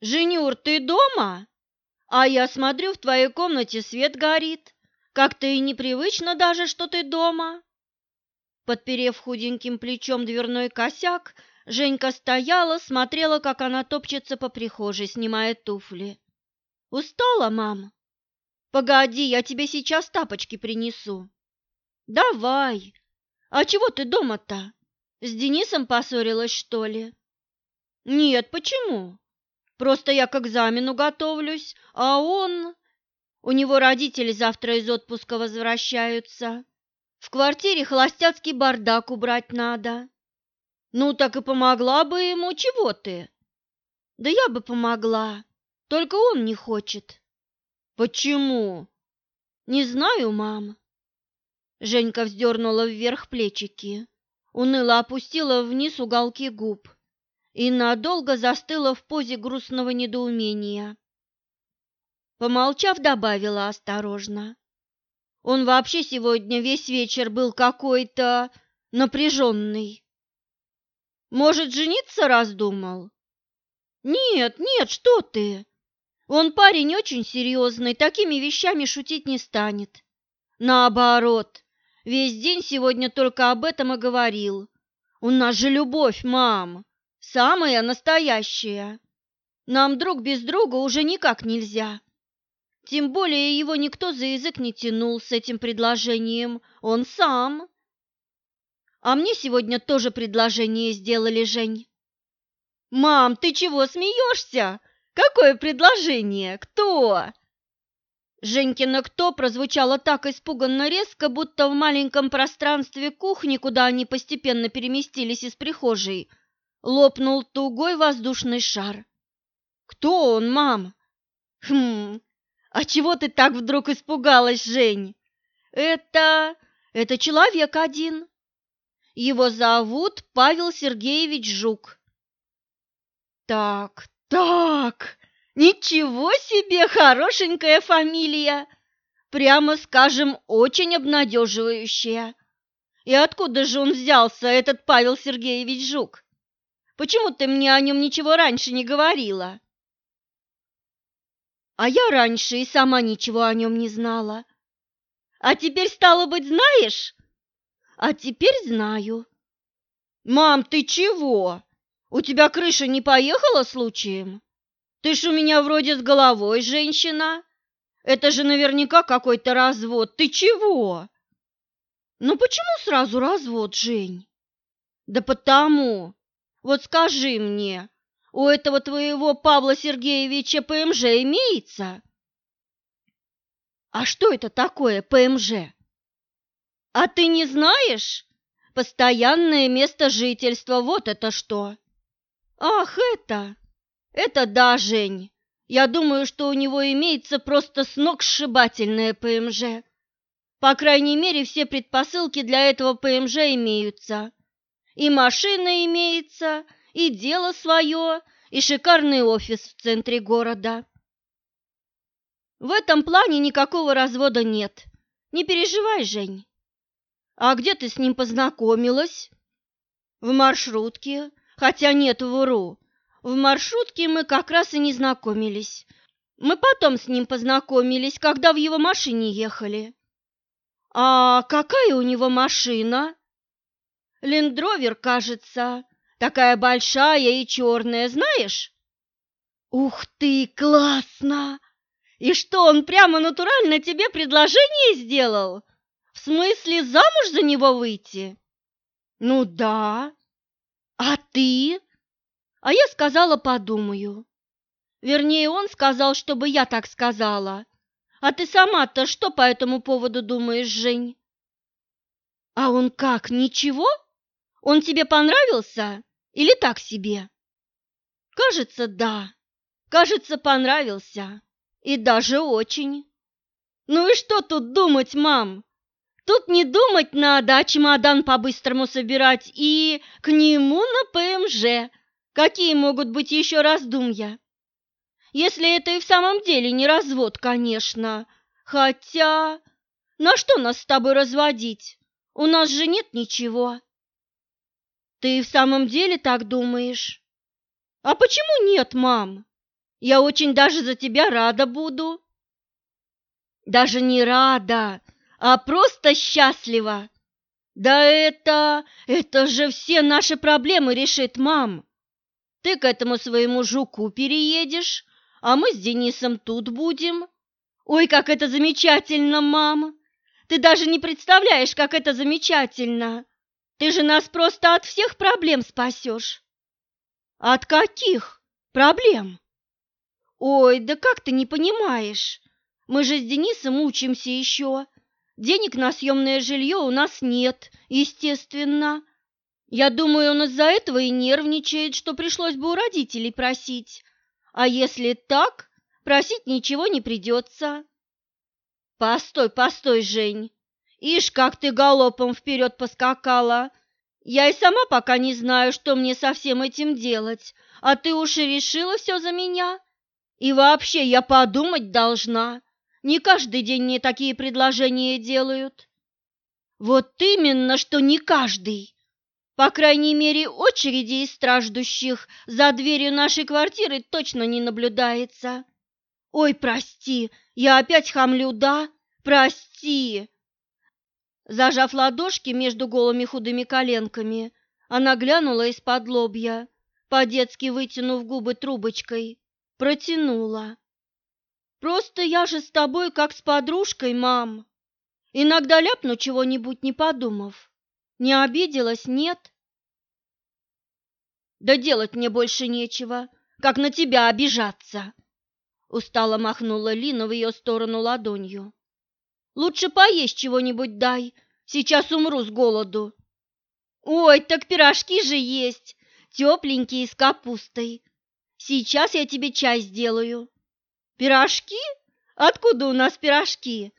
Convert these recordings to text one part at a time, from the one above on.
Женюр, ты дома? А я смотрю, в твоей комнате свет горит. Как-то и непривычно даже, что ты дома. Подперев худеньким плечом дверной косяк, Женька стояла, смотрела, как она топчется по прихожей, снимая туфли. «Устала, мам? Погоди, я тебе сейчас тапочки принесу». «Давай. А чего ты дома-то? С Денисом поссорилась, что ли?» «Нет, почему? Просто я к экзамену готовлюсь, а он...» У него родители завтра из отпуска возвращаются. В квартире холостяцкий бардак убрать надо. Ну, так и помогла бы ему, чего ты? Да я бы помогла, только он не хочет. Почему? Не знаю, мам. Женька вздернула вверх плечики, уныло опустила вниз уголки губ и надолго застыла в позе грустного недоумения. Помолчав, добавила осторожно. Он вообще сегодня весь вечер был какой-то напряженный. Может, жениться раздумал? Нет, нет, что ты? Он парень очень серьезный, такими вещами шутить не станет. Наоборот, весь день сегодня только об этом и говорил. У нас же любовь, мам, самая настоящая. Нам друг без друга уже никак нельзя. Тем более его никто за язык не тянул с этим предложением, он сам. А мне сегодня тоже предложение сделали, Жень. Мам, ты чего смеешься? Какое предложение? Кто? Женькино «кто» прозвучало так испуганно резко, будто в маленьком пространстве кухни, куда они постепенно переместились из прихожей, лопнул тугой воздушный шар. «Кто он, мам?» «Хм, «А чего ты так вдруг испугалась, Жень?» «Это... это человек один. Его зовут Павел Сергеевич Жук». «Так, так, ничего себе хорошенькая фамилия! Прямо скажем, очень обнадеживающая. И откуда же он взялся, этот Павел Сергеевич Жук? Почему ты мне о нем ничего раньше не говорила?» А я раньше и сама ничего о нем не знала. А теперь, стало быть, знаешь? А теперь знаю. Мам, ты чего? У тебя крыша не поехала случаем? Ты ж у меня вроде с головой женщина. Это же наверняка какой-то развод. Ты чего? Ну почему сразу развод, Жень? Да потому. Вот скажи мне, у этого твоего Павла Сергеевича ПМЖ имеется? А что это такое ПМЖ? А ты не знаешь? Постоянное место жительства, вот это что. Ах, это! Это да, Жень. Я думаю, что у него имеется просто сногсшибательное ПМЖ. По крайней мере, все предпосылки для этого ПМЖ имеются. И машина имеется, и дело свое, и шикарный офис в центре города. В этом плане никакого развода нет. Не переживай, Жень. А где ты с ним познакомилась? В маршрутке. Хотя нет, вру. В маршрутке мы как раз и не знакомились. Мы потом с ним познакомились, когда в его машине ехали. А какая у него машина? Лендровер, кажется. Такая большая и черная, знаешь? Ух ты, классно! И что, он прямо натурально тебе предложение сделал? В смысле, замуж за него выйти? Ну да. А ты? А я сказала, подумаю. Вернее, он сказал, чтобы я так сказала. А ты сама-то что по этому поводу думаешь, Жень? А он как, ничего? Он тебе понравился или так себе? Кажется, да. Кажется, понравился. И даже очень. Ну и что тут думать, мам? Тут не думать надо, а чемодан по-быстрому собирать и к нему на ПМЖ. Какие могут быть еще раздумья? Если это и в самом деле не развод, конечно. Хотя, на что нас с тобой разводить? У нас же нет ничего. Ты в самом деле так думаешь? А почему нет, мам? Я очень даже за тебя рада буду. Даже не рада, а просто счастлива. Да это... это же все наши проблемы решит, мам. Ты к этому своему жуку переедешь, а мы с Денисом тут будем. Ой, как это замечательно, мам! Ты даже не представляешь, как это замечательно. Ты же нас просто от всех проблем спасешь. От каких проблем? Ой, да как ты не понимаешь? Мы же с Денисом учимся еще. Денег на съемное жилье у нас нет, естественно. Я думаю, он из-за этого и нервничает, что пришлось бы у родителей просить. А если так, просить ничего не придется. Постой, постой, Жень. Ишь, как ты галопом вперед поскакала. Я и сама пока не знаю, что мне со всем этим делать, а ты уж и решила все за меня. И вообще, я подумать должна. Не каждый день мне такие предложения делают. Вот именно, что не каждый. По крайней мере, очереди из страждущих за дверью нашей квартиры точно не наблюдается. Ой, прости, я опять хамлю, да? Прости. Зажав ладошки между голыми худыми коленками, она глянула из-под лобья, по-детски вытянув губы трубочкой, протянула. «Просто я же с тобой как с подружкой, мам. Иногда ляпну чего-нибудь, не подумав. Не обиделась, нет? Да делать мне больше нечего, как на тебя обижаться. Устало махнула Лина в ее сторону ладонью. Лучше поесть чего-нибудь дай, сейчас умру с голоду. Ой, так пирожки же есть, тепленькие с капустой. Сейчас я тебе чай сделаю. Пирожки? Откуда у нас пирожки?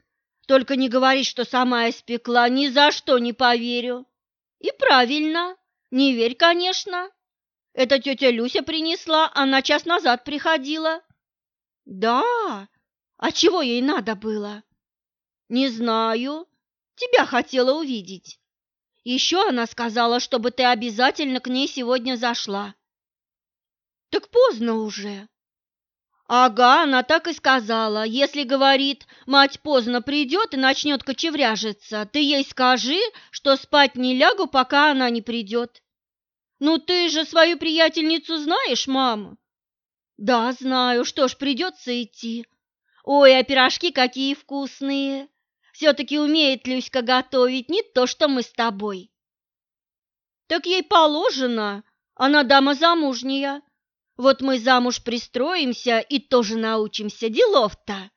Только не говори, что сама испекла, ни за что не поверю. И правильно, не верь, конечно. Это тетя Люся принесла, она час назад приходила. Да? А чего ей надо было? Не знаю. Тебя хотела увидеть. Еще она сказала, чтобы ты обязательно к ней сегодня зашла. Так поздно уже. Ага, она так и сказала. Если, говорит, мать поздно придет и начнет кочевряжиться, ты ей скажи, что спать не лягу, пока она не придет. Ну ты же свою приятельницу знаешь, мама? Да, знаю. Что ж, придется идти. Ой, а пирожки какие вкусные. Все-таки умеет Люська готовить, не то что мы с тобой. Так ей положено, она дама замужняя. Вот мы замуж пристроимся и тоже научимся делов-то.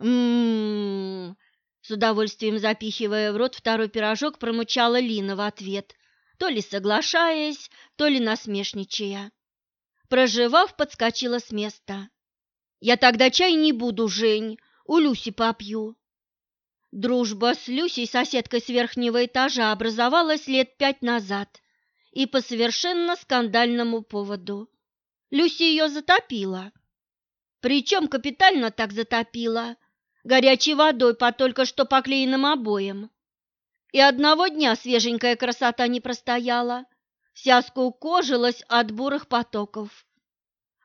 М-м-м, с удовольствием запихивая в рот второй пирожок, промычала Лина в ответ, то ли соглашаясь, то ли насмешничая. Проживав, подскочила с места. Я тогда чай не буду, Жень, у Люси попью. Дружба с Люсей, соседкой с верхнего этажа, образовалась лет пять назад и по совершенно скандальному поводу. Люси ее затопила. Причем капитально так затопила, горячей водой по только что поклеенным обоям. И одного дня свеженькая красота не простояла, вся скукожилась от бурых потоков.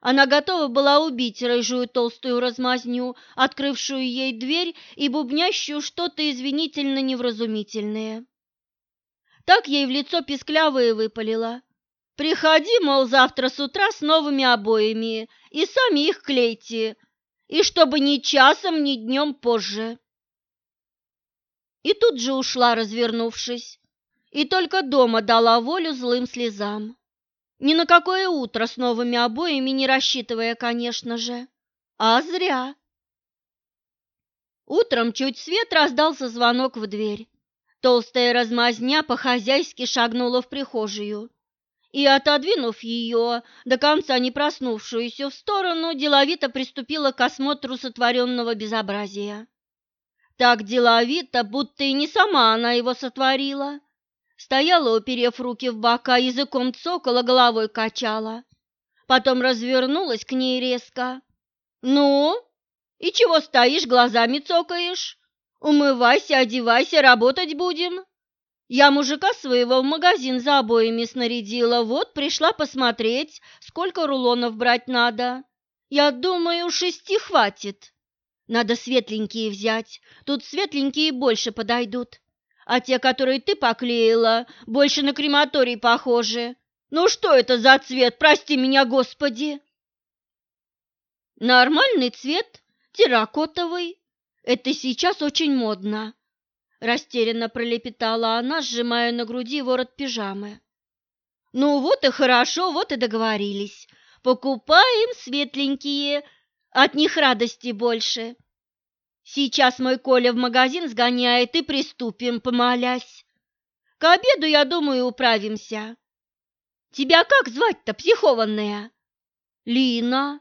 Она готова была убить рыжую толстую размазню, открывшую ей дверь и бубнящую что-то извинительно невразумительное. Так ей в лицо писклявое выпалила. Приходи, мол, завтра с утра с новыми обоями и сами их клейте, и чтобы ни часом, ни днем позже. И тут же ушла, развернувшись, и только дома дала волю злым слезам. Ни на какое утро с новыми обоями не рассчитывая, конечно же, а зря. Утром чуть свет раздался звонок в дверь. Толстая размазня по-хозяйски шагнула в прихожую и, отодвинув ее, до конца не проснувшуюся в сторону, деловито приступила к осмотру сотворенного безобразия. Так деловито, будто и не сама она его сотворила. Стояла, уперев руки в бока, языком цокала, головой качала. Потом развернулась к ней резко. «Ну? И чего стоишь, глазами цокаешь? Умывайся, одевайся, работать будем!» Я мужика своего в магазин за обоями снарядила, вот пришла посмотреть, сколько рулонов брать надо. Я думаю, шести хватит. Надо светленькие взять, тут светленькие больше подойдут. А те, которые ты поклеила, больше на крематорий похожи. Ну что это за цвет, прости меня, Господи? Нормальный цвет, терракотовый. Это сейчас очень модно. Растерянно пролепетала она, сжимая на груди ворот пижамы. Ну вот и хорошо, вот и договорились. Покупаем светленькие, от них радости больше. Сейчас мой Коля в магазин сгоняет и приступим, помолясь. К обеду, я думаю, управимся. Тебя как звать-то, психованная? Лина.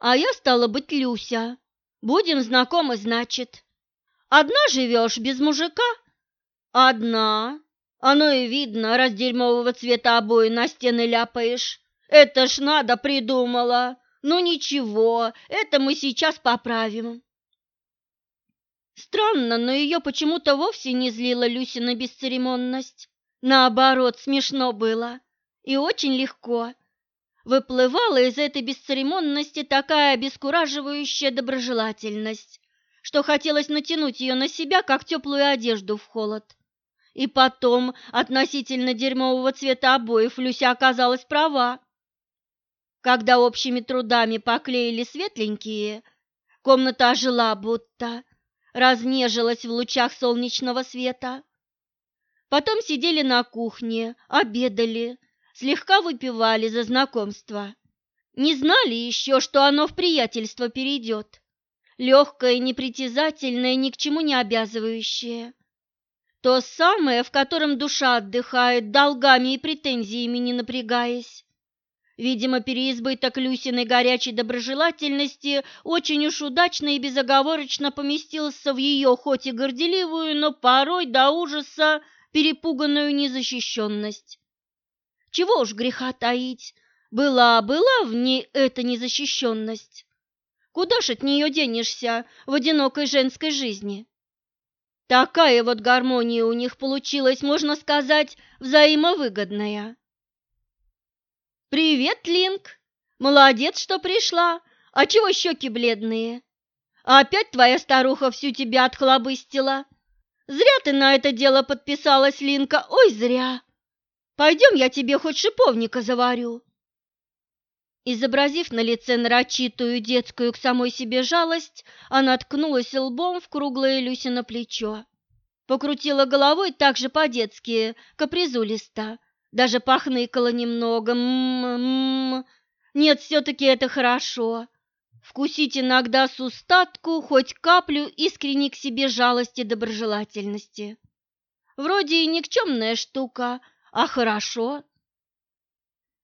А я стала быть Люся. Будем знакомы, значит. Одна живешь без мужика? Одна. Оно и видно, раз дерьмового цвета обои на стены ляпаешь. Это ж надо придумала. Ну ничего, это мы сейчас поправим. Странно, но ее почему-то вовсе не злила Люсина бесцеремонность. Наоборот, смешно было и очень легко. Выплывала из этой бесцеремонности такая обескураживающая доброжелательность, что хотелось натянуть ее на себя, как теплую одежду в холод. И потом, относительно дерьмового цвета обоев, Люся оказалась права. Когда общими трудами поклеили светленькие, комната ожила будто, разнежилась в лучах солнечного света. Потом сидели на кухне, обедали, слегка выпивали за знакомство. Не знали еще, что оно в приятельство перейдет. Легкое, непритязательное, ни к чему не обязывающее. То самое, в котором душа отдыхает, долгами и претензиями не напрягаясь. Видимо, переизбыток Люсиной горячей доброжелательности очень уж удачно и безоговорочно поместился в ее хоть и горделивую, но порой до ужаса перепуганную незащищенность. Чего уж греха таить, была, была в ней эта незащищенность. Куда ж от нее денешься в одинокой женской жизни? Такая вот гармония у них получилась, можно сказать, взаимовыгодная. «Привет, Линк! Молодец, что пришла! А чего щеки бледные? Опять твоя старуха всю тебя отхлобыстила? Зря ты на это дело подписалась, Линка, ой, зря! Пойдем, я тебе хоть шиповника заварю!» Изобразив на лице нарочитую детскую к самой себе жалость, она ткнулась лбом в круглое Люсино плечо. Покрутила головой так же по-детски, капризулисто, даже похныкала немного. М-м-м. Нет, все-таки это хорошо. Вкусить иногда с устатку хоть каплю искренней к себе жалости доброжелательности. Вроде и никчемная штука, а хорошо.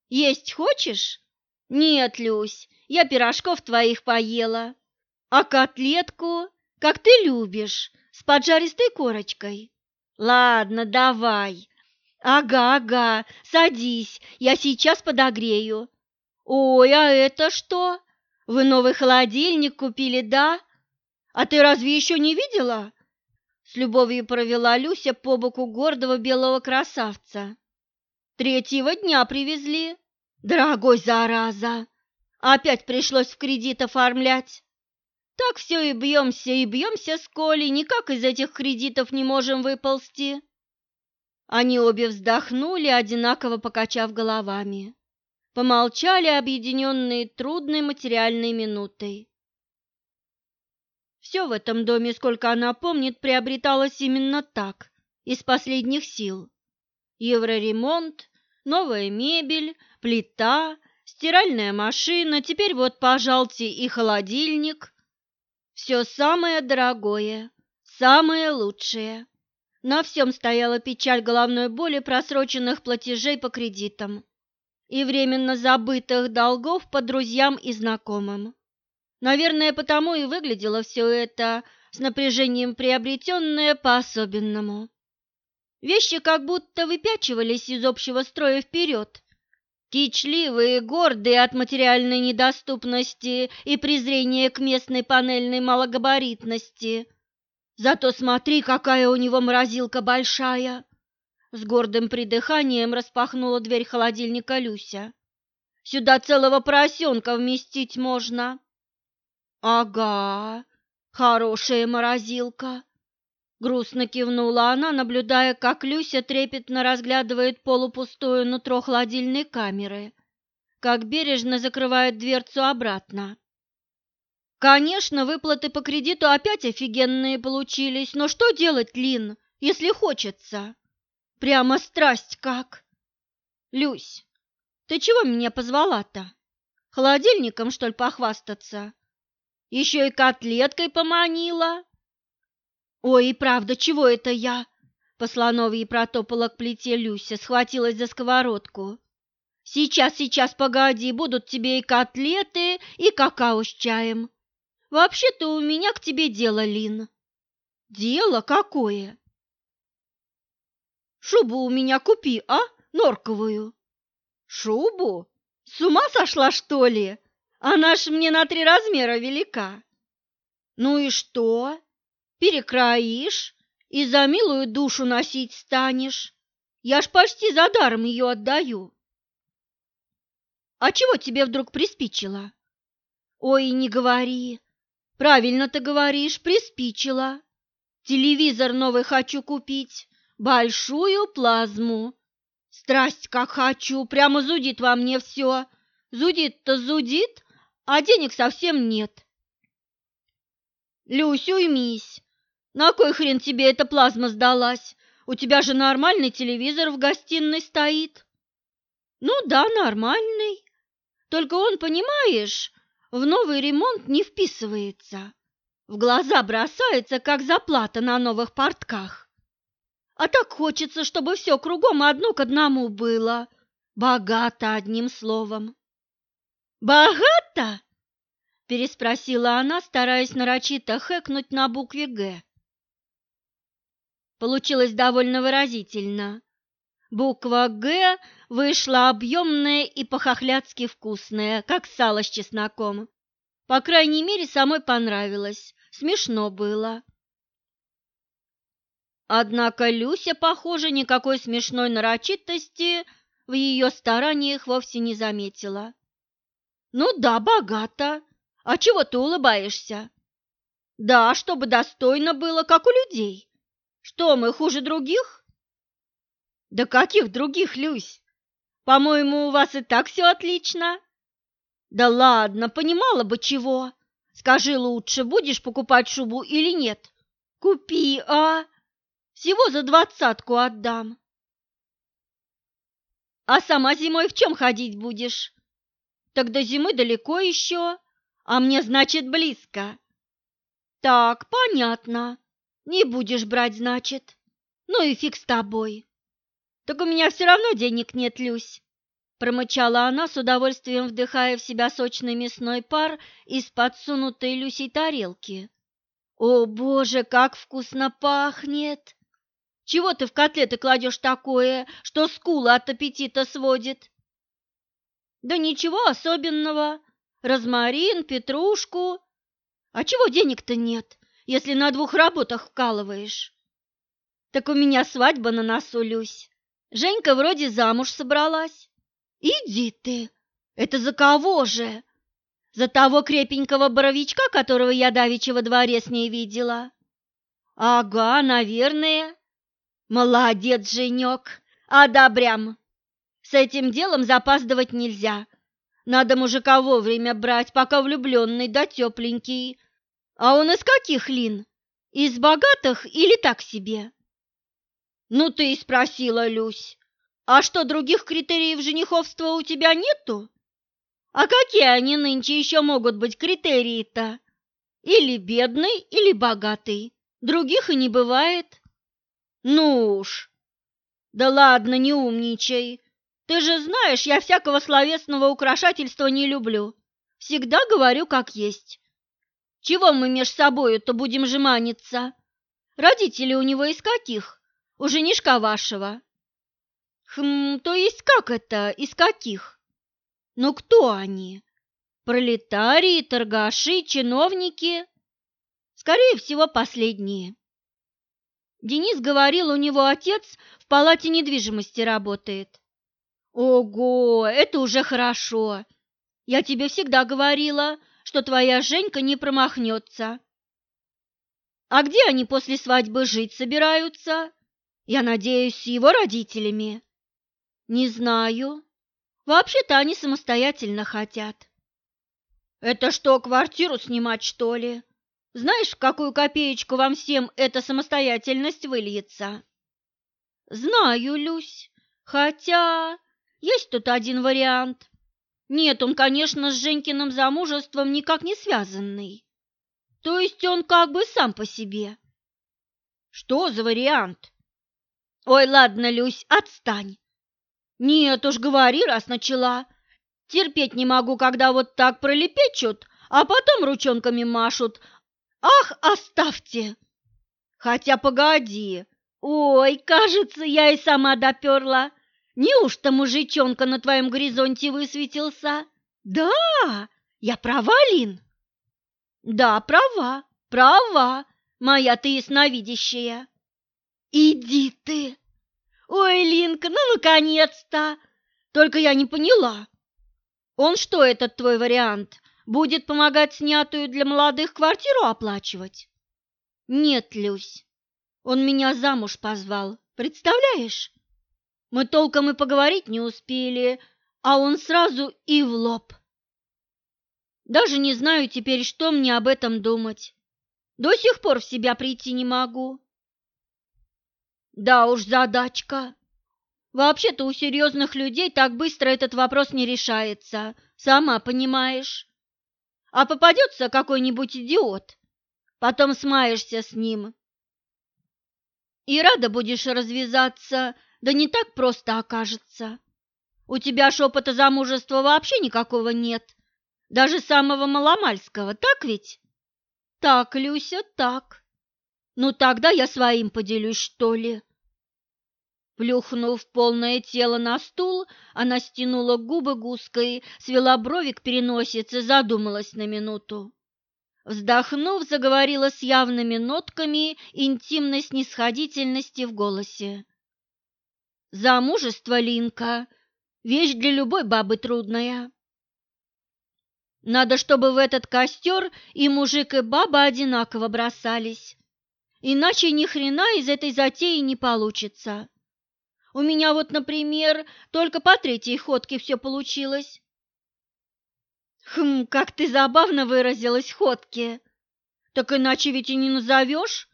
Есть хочешь? «Нет, Люсь, я пирожков твоих поела. А котлетку, как ты любишь, с поджаристой корочкой?» «Ладно, давай. Ага, ага, садись, я сейчас подогрею». «Ой, а это что? Вы новый холодильник купили, да? А ты разве еще не видела?» С любовью провела Люся по боку гордого белого красавца. «Третьего дня привезли». Дорогой зараза! Опять пришлось в кредит оформлять. Так все и бьемся, и бьемся с Колей, никак из этих кредитов не можем выползти. Они обе вздохнули, одинаково покачав головами. Помолчали, объединенные трудной материальной минутой. Все в этом доме, сколько она помнит, приобреталось именно так, из последних сил. Евроремонт, новая мебель, плита, стиральная машина, теперь вот, пожалуйте, и холодильник. Все самое дорогое, самое лучшее. На всем стояла печаль головной боли просроченных платежей по кредитам и временно забытых долгов по друзьям и знакомым. Наверное, потому и выглядело все это с напряжением приобретенное по-особенному. Вещи как будто выпячивались из общего строя вперед, Кичливые, гордые от материальной недоступности и презрения к местной панельной малогабаритности. Зато смотри, какая у него морозилка большая. С гордым придыханием распахнула дверь холодильника Люся. Сюда целого поросенка вместить можно. Ага, хорошая морозилка. Грустно кивнула она, наблюдая, как Люся трепетно разглядывает полупустое нутро холодильной камеры, как бережно закрывает дверцу обратно. Конечно, выплаты по кредиту опять офигенные получились, но что делать, Лин, если хочется? Прямо страсть как. Люсь, ты чего меня позвала-то? Холодильником, что ли, похвастаться? Еще и котлеткой поманила. Ой, и правда, чего это я? По слоновьей протопала к плите Люся, схватилась за сковородку. Сейчас, сейчас, погоди, будут тебе и котлеты, и какао с чаем. Вообще-то у меня к тебе дело, Лин. Дело какое? Шубу у меня купи, а? Норковую. Шубу? С ума сошла, что ли? Она ж мне на три размера велика. Ну и что? Перекроишь и за милую душу носить станешь. Я ж почти за даром ее отдаю. А чего тебе вдруг приспичило? Ой, не говори. Правильно ты говоришь, приспичило. Телевизор новый хочу купить, большую плазму. Страсть как хочу, прямо зудит во мне все. Зудит-то зудит, а денег совсем нет. Люсь, уймись. На кой хрен тебе эта плазма сдалась? У тебя же нормальный телевизор в гостиной стоит. Ну да, нормальный. Только он, понимаешь, в новый ремонт не вписывается. В глаза бросается, как заплата на новых портках. А так хочется, чтобы все кругом одно к одному было. Богато, одним словом. «Богато?» – переспросила она, стараясь нарочито хэкнуть на букве «Г». Получилось довольно выразительно. Буква «Г» вышла объемная и по-хохлядски вкусная, как сало с чесноком. По крайней мере, самой понравилось, смешно было. Однако Люся, похоже, никакой смешной нарочитости в ее стараниях вовсе не заметила. «Ну да, богато. А чего ты улыбаешься?» «Да, чтобы достойно было, как у людей. Что, мы хуже других?» «Да каких других, Люсь? По-моему, у вас и так все отлично». «Да ладно, понимала бы чего. Скажи лучше, будешь покупать шубу или нет?» «Купи, а? Всего за двадцатку отдам». «А сама зимой в чем ходить будешь?» Так до зимы далеко еще, а мне, значит, близко. Так, понятно. Не будешь брать, значит. Ну и фиг с тобой. Так у меня все равно денег нет, Люсь. Промычала она с удовольствием, вдыхая в себя сочный мясной пар из подсунутой Люсей тарелки. «О, боже, как вкусно пахнет! Чего ты в котлеты кладешь такое, что скулы от аппетита сводит?» Да ничего особенного. Розмарин, петрушку. А чего денег-то нет, если на двух работах вкалываешь? Так у меня свадьба на носу, Люсь. Женька вроде замуж собралась. Иди ты. Это за кого же? За того крепенького боровичка, которого я давеча во дворе с ней видела? Ага, наверное. Молодец, Женек, одобрям. С этим делом запаздывать нельзя. Надо мужика вовремя брать, пока влюбленный да тепленький. А он из каких, Лин? Из богатых или так себе? Ну ты и спросила, Люсь. А что, других критериев жениховства у тебя нету? А какие они нынче еще могут быть критерии-то? Или бедный, или богатый. Других и не бывает. Ну уж. Да ладно, не умничай. Ты же знаешь, я всякого словесного украшательства не люблю. Всегда говорю как есть. Чего мы меж собою-то будем жеманиться? Родители у него из каких? У женишка вашего. Хм, то есть как это, из каких? Ну кто они? Пролетарии, торгаши, чиновники? Скорее всего, последние. Денис говорил, у него отец в палате недвижимости работает. Ого, это уже хорошо. Я тебе всегда говорила, что твоя Женька не промахнется. А где они после свадьбы жить собираются? Я надеюсь, с его родителями. Не знаю. Вообще-то они самостоятельно хотят. Это что, квартиру снимать, что ли? Знаешь, в какую копеечку вам всем эта самостоятельность выльется? Знаю, Люсь. Хотя есть тут один вариант. Нет, он, конечно, с Женькиным замужеством никак не связанный. То есть он как бы сам по себе. Что за вариант? Ой, ладно, Люсь, отстань. Нет уж, говори, раз начала. Терпеть не могу, когда вот так пролепечут, а потом ручонками машут. Ах, оставьте! Хотя погоди. Ой, кажется, я и сама доперла. Неужто мужичонка на твоем горизонте высветился? Да, я права, Лин? Да, права, права, моя ты ясновидящая. Иди ты! Ой, Линка, ну наконец-то! Только я не поняла. Он что, этот твой вариант, будет помогать снятую для молодых квартиру оплачивать? Нет, Люсь, он меня замуж позвал, представляешь? Мы толком и поговорить не успели, а он сразу и в лоб. Даже не знаю теперь, что мне об этом думать. До сих пор в себя прийти не могу. Да уж, задачка. Вообще-то у серьезных людей так быстро этот вопрос не решается, сама понимаешь. А попадется какой-нибудь идиот, потом смаешься с ним. И рада будешь развязаться, да не так просто окажется. У тебя шепота замужества вообще никакого нет, даже самого маломальского, так ведь? Так, Люся, так. Ну тогда я своим поделюсь, что ли. Плюхнув полное тело на стул, она стянула губы гуской, свела брови к переносице, задумалась на минуту. Вздохнув, заговорила с явными нотками интимной снисходительности в голосе. «Замужество, Линка, вещь для любой бабы трудная. Надо, чтобы в этот костер и мужик, и баба одинаково бросались, иначе ни хрена из этой затеи не получится». У меня вот, например, только по третьей ходке все получилось. Хм, как ты забавно выразилась, ходки. Так иначе ведь и не назовешь.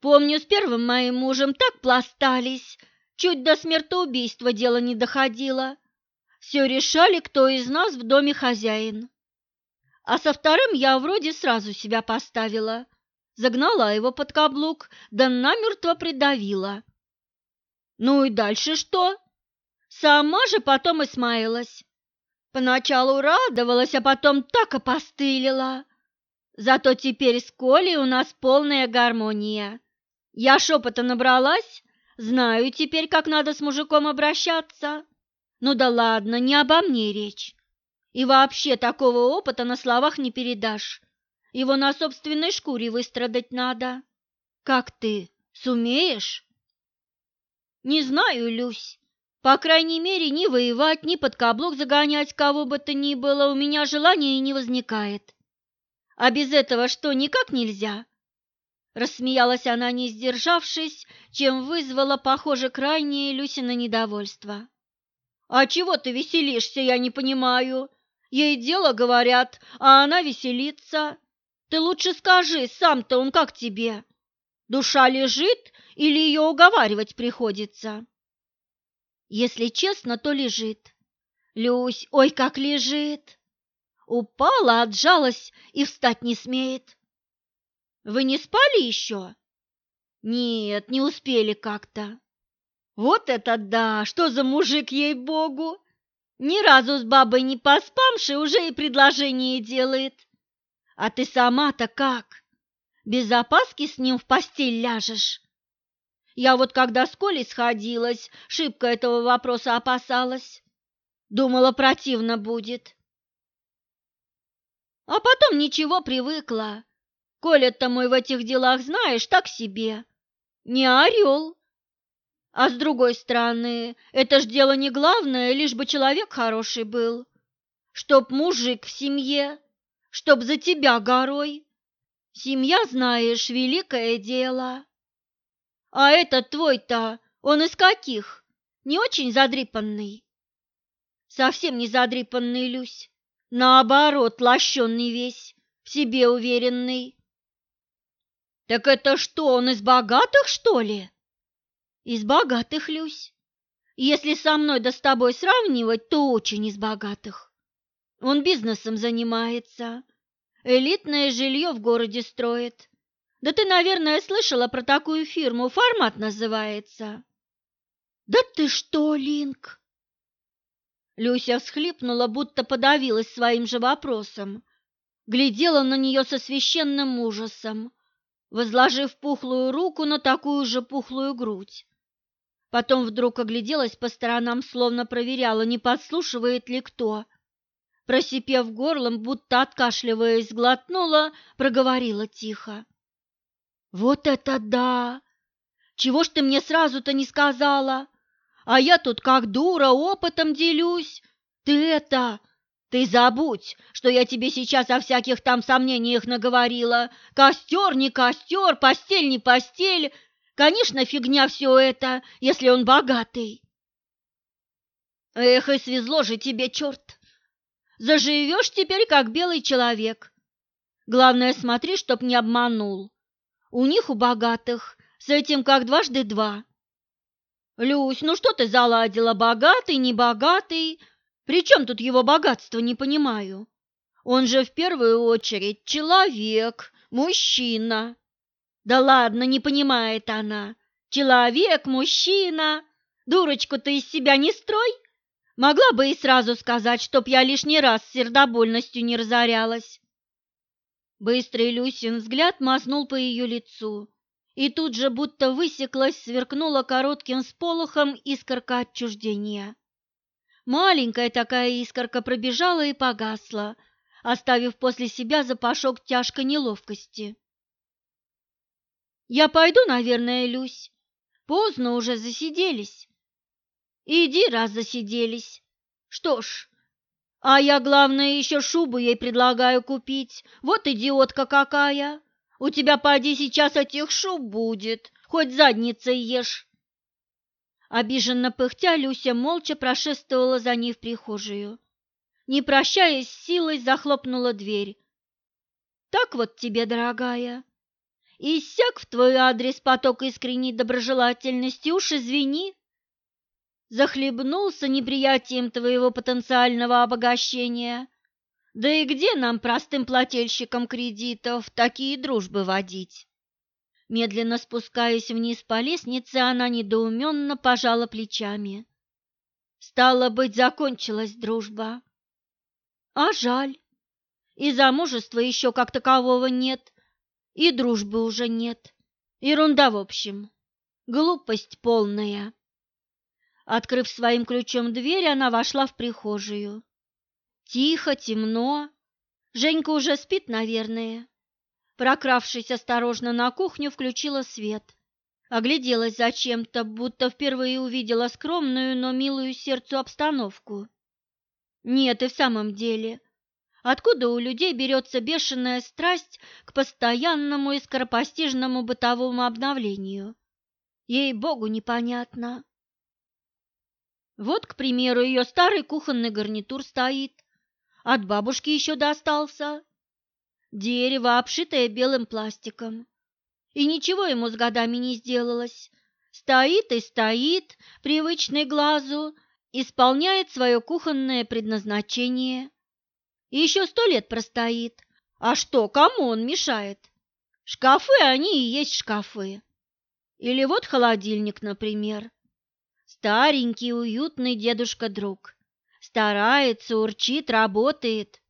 Помню, с первым моим мужем так пластались, чуть до смертоубийства дело не доходило. Все решали, кто из нас в доме хозяин. А со вторым я вроде сразу себя поставила. Загнала его под каблук, да намертво придавила. Ну и дальше что? Сама же потом и смаялась. Поначалу радовалась, а потом так опостылила. Зато теперь с Колей у нас полная гармония. Я шепота набралась, знаю теперь, как надо с мужиком обращаться. Ну да ладно, не обо мне речь. И вообще такого опыта на словах не передашь. Его на собственной шкуре выстрадать надо. Как ты, сумеешь? Не знаю, Люсь. По крайней мере, ни воевать, ни под каблук загонять кого бы то ни было у меня желания не возникает. А без этого что, никак нельзя? Рассмеялась она, не сдержавшись, чем вызвала, похоже, крайнее Люсина недовольство. «А чего ты веселишься, я не понимаю. Ей дело говорят, а она веселится. Ты лучше скажи, сам-то он как тебе? Душа лежит или ее уговаривать приходится? Если честно, то лежит. Люсь, ой, как лежит! Упала, отжалась и встать не смеет. Вы не спали еще? Нет, не успели как-то. Вот это да! Что за мужик, ей-богу! Ни разу с бабой не поспамши, уже и предложение делает. А ты сама-то как? Без опаски с ним в постель ляжешь? Я вот когда с Колей сходилась, шибко этого вопроса опасалась. Думала, противно будет. А потом ничего, привыкла. Коля-то мой в этих делах, знаешь, так себе. Не орел. А с другой стороны, это ж дело не главное, лишь бы человек хороший был. Чтоб мужик в семье, чтоб за тебя горой. Семья, знаешь, великое дело. А этот твой-то, он из каких? Не очень задрипанный? Совсем не задрипанный, Люсь. Наоборот, лощенный весь, в себе уверенный. Так это что, он из богатых, что ли? Из богатых, Люсь. Если со мной да с тобой сравнивать, то очень из богатых. Он бизнесом занимается, элитное жилье в городе строит. Да ты, наверное, слышала про такую фирму, формат называется. Да ты что, Линк? Люся всхлипнула, будто подавилась своим же вопросом. Глядела на нее со священным ужасом, возложив пухлую руку на такую же пухлую грудь. Потом вдруг огляделась по сторонам, словно проверяла, не подслушивает ли кто. Просипев горлом, будто откашливаясь, глотнула, проговорила тихо. «Вот это да! Чего ж ты мне сразу-то не сказала? А я тут как дура опытом делюсь. Ты это, ты забудь, что я тебе сейчас о всяких там сомнениях наговорила. Костер не костер, постель не постель. Конечно, фигня все это, если он богатый. Эх, и свезло же тебе, черт! Заживешь теперь, как белый человек. Главное, смотри, чтоб не обманул. У них, у богатых, с этим как дважды два. Люсь, ну что ты заладила, богатый, не богатый? При чем тут его богатство, не понимаю. Он же в первую очередь человек, мужчина. Да ладно, не понимает она. Человек, мужчина. Дурочку ты из себя не строй. Могла бы и сразу сказать, чтоб я лишний раз сердобольностью не разорялась. Быстрый Люсин взгляд мазнул по ее лицу, и тут же будто высеклась, сверкнула коротким сполохом искорка отчуждения. Маленькая такая искорка пробежала и погасла, оставив после себя запашок тяжкой неловкости. «Я пойду, наверное, Люсь. Поздно уже засиделись». «Иди, раз засиделись. Что ж, а я, главное, еще шубу ей предлагаю купить. Вот идиотка какая! У тебя, поди, сейчас этих шуб будет, хоть задницей ешь!» Обиженно пыхтя, Люся молча прошествовала за ней в прихожую. Не прощаясь силой, захлопнула дверь. «Так вот тебе, дорогая!» Иссяк в твой адрес поток искренней доброжелательности, уж извини, захлебнулся неприятием твоего потенциального обогащения. Да и где нам, простым плательщикам кредитов, такие дружбы водить? Медленно спускаясь вниз по лестнице, она недоуменно пожала плечами. Стало быть, закончилась дружба. А жаль. И замужества еще как такового нет, и дружбы уже нет. Ерунда в общем. Глупость полная. Открыв своим ключом дверь, она вошла в прихожую. Тихо, темно. Женька уже спит, наверное. Прокравшись осторожно на кухню, включила свет. Огляделась зачем-то, будто впервые увидела скромную, но милую сердцу обстановку. Нет, и в самом деле, откуда у людей берется бешеная страсть к постоянному и скоропостижному бытовому обновлению? Ей-богу, непонятно. Вот, к примеру, ее старый кухонный гарнитур стоит. От бабушки еще достался. Дерево, обшитое белым пластиком. И ничего ему с годами не сделалось. Стоит и стоит, привычный глазу, исполняет свое кухонное предназначение. И еще сто лет простоит. А что, кому он мешает? Шкафы, они и есть шкафы. Или вот холодильник, например. Старенький, уютный дедушка-друг. Старается, урчит, работает.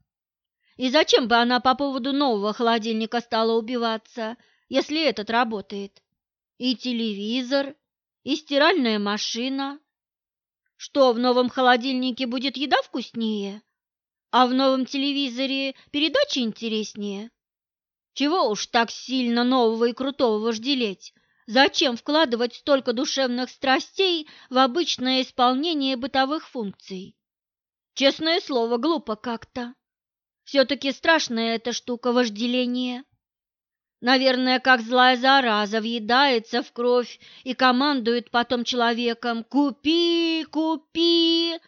И зачем бы она по поводу нового холодильника стала убиваться, если этот работает? И телевизор, и стиральная машина. Что, в новом холодильнике будет еда вкуснее? А в новом телевизоре передачи интереснее? Чего уж так сильно нового и крутого вожделеть? Зачем вкладывать столько душевных страстей в обычное исполнение бытовых функций? Честное слово, глупо как-то. Все-таки страшная эта штука вожделения. Наверное, как злая зараза въедается в кровь и командует потом человеком «Купи, купи!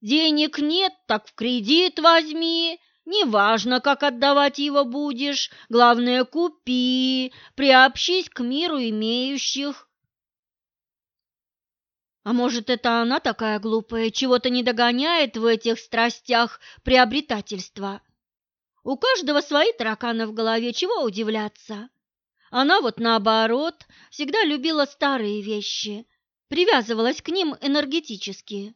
Денег нет, так в кредит возьми!» Неважно, как отдавать его будешь, главное, купи, приобщись к миру имеющих. А может, это она такая глупая, чего-то не догоняет в этих страстях приобретательства? У каждого свои тараканы в голове, чего удивляться? Она вот наоборот, всегда любила старые вещи, привязывалась к ним энергетически.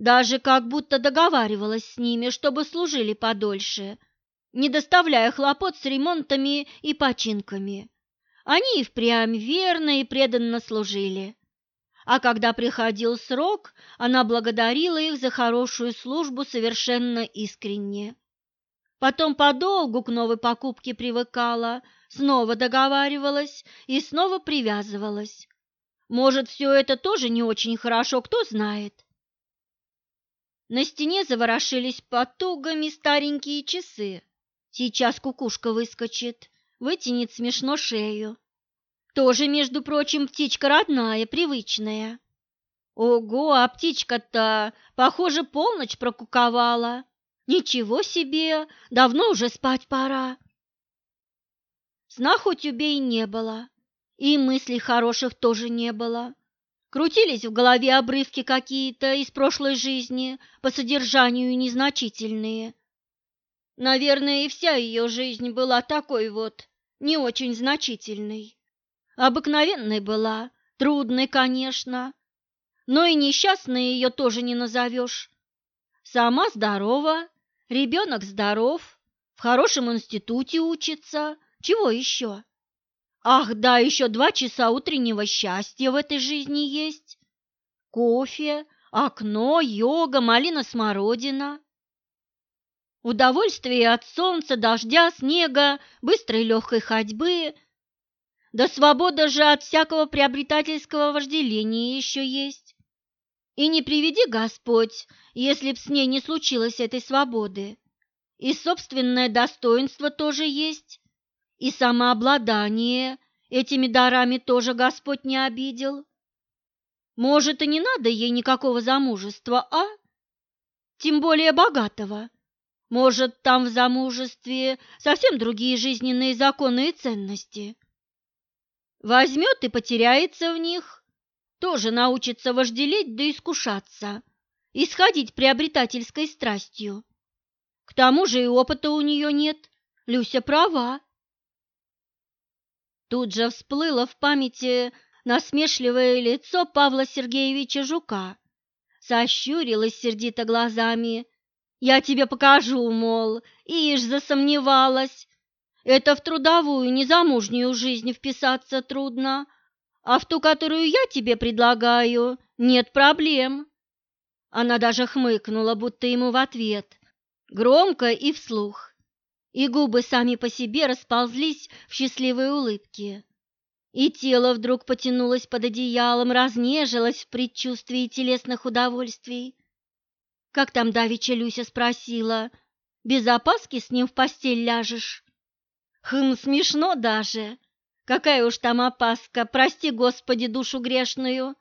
Даже как будто договаривалась с ними, чтобы служили подольше, не доставляя хлопот с ремонтами и починками. Они и впрямь верно и преданно служили. А когда приходил срок, она благодарила их за хорошую службу совершенно искренне. Потом подолгу к новой покупке привыкала, снова договаривалась и снова привязывалась. Может, все это тоже не очень хорошо, кто знает. На стене заворошились потугами старенькие часы. Сейчас кукушка выскочит, вытянет смешно шею. Тоже, между прочим, птичка родная, привычная. Ого, а птичка-то, похоже, полночь прокуковала. Ничего себе, давно уже спать пора. Сна хоть убей не было, и мыслей хороших тоже не было. Крутились в голове обрывки какие-то из прошлой жизни, по содержанию незначительные. Наверное, и вся ее жизнь была такой вот, не очень значительной. Обыкновенной была, трудной, конечно, но и несчастной ее тоже не назовешь. Сама здорова, ребенок здоров, в хорошем институте учится, чего еще? Ах, да, еще два часа утреннего счастья в этой жизни есть. Кофе, окно, йога, малина-смородина. Удовольствие от солнца, дождя, снега, быстрой легкой ходьбы. Да свобода же от всякого приобретательского вожделения еще есть. И не приведи Господь, если б с ней не случилось этой свободы. И собственное достоинство тоже есть и самообладание этими дарами тоже Господь не обидел. Может, и не надо ей никакого замужества, а? Тем более богатого. Может, там в замужестве совсем другие жизненные законы и ценности. Возьмет и потеряется в них, тоже научится вожделеть да искушаться, исходить приобретательской страстью. К тому же и опыта у нее нет, Люся права. Тут же всплыло в памяти насмешливое лицо Павла Сергеевича Жука. Сощурилась сердито глазами. «Я тебе покажу, мол, ишь засомневалась. Это в трудовую, незамужнюю жизнь вписаться трудно, а в ту, которую я тебе предлагаю, нет проблем». Она даже хмыкнула, будто ему в ответ, громко и вслух и губы сами по себе расползлись в счастливой улыбке. И тело вдруг потянулось под одеялом, разнежилось в предчувствии телесных удовольствий. Как там давеча Люся спросила, без опаски с ним в постель ляжешь? Хм, смешно даже. Какая уж там опаска, прости, Господи, душу грешную.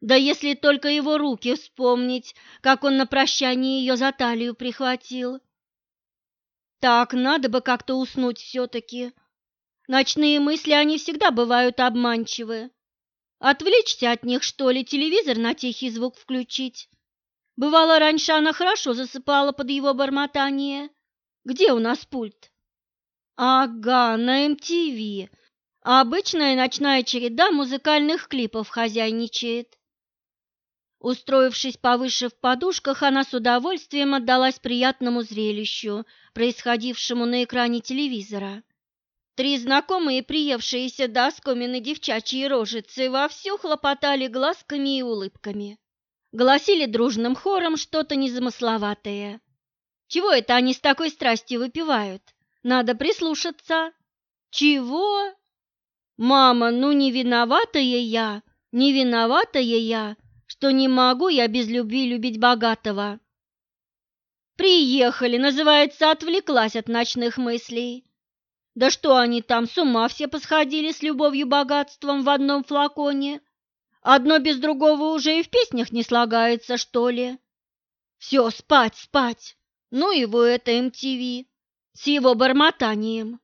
Да если только его руки вспомнить, как он на прощание ее за талию прихватил. Так, надо бы как-то уснуть все-таки. Ночные мысли, они всегда бывают обманчивы. Отвлечься от них, что ли, телевизор на тихий звук включить? Бывало, раньше она хорошо засыпала под его бормотание. Где у нас пульт? Ага, на МТВ. Обычная ночная череда музыкальных клипов хозяйничает. Устроившись повыше в подушках, она с удовольствием отдалась приятному зрелищу, происходившему на экране телевизора. Три знакомые, приевшиеся до оскомины девчачьи рожицы, вовсю хлопотали глазками и улыбками. Гласили дружным хором что-то незамысловатое. Чего это они с такой страстью выпивают? Надо прислушаться. Чего? Мама, ну не виноватая я, не виноватая я, что не могу я без любви любить богатого. Приехали, называется, отвлеклась от ночных мыслей. Да что они там, с ума все посходили с любовью-богатством в одном флаконе? Одно без другого уже и в песнях не слагается, что ли? Все, спать, спать. Ну его это МТВ с его бормотанием.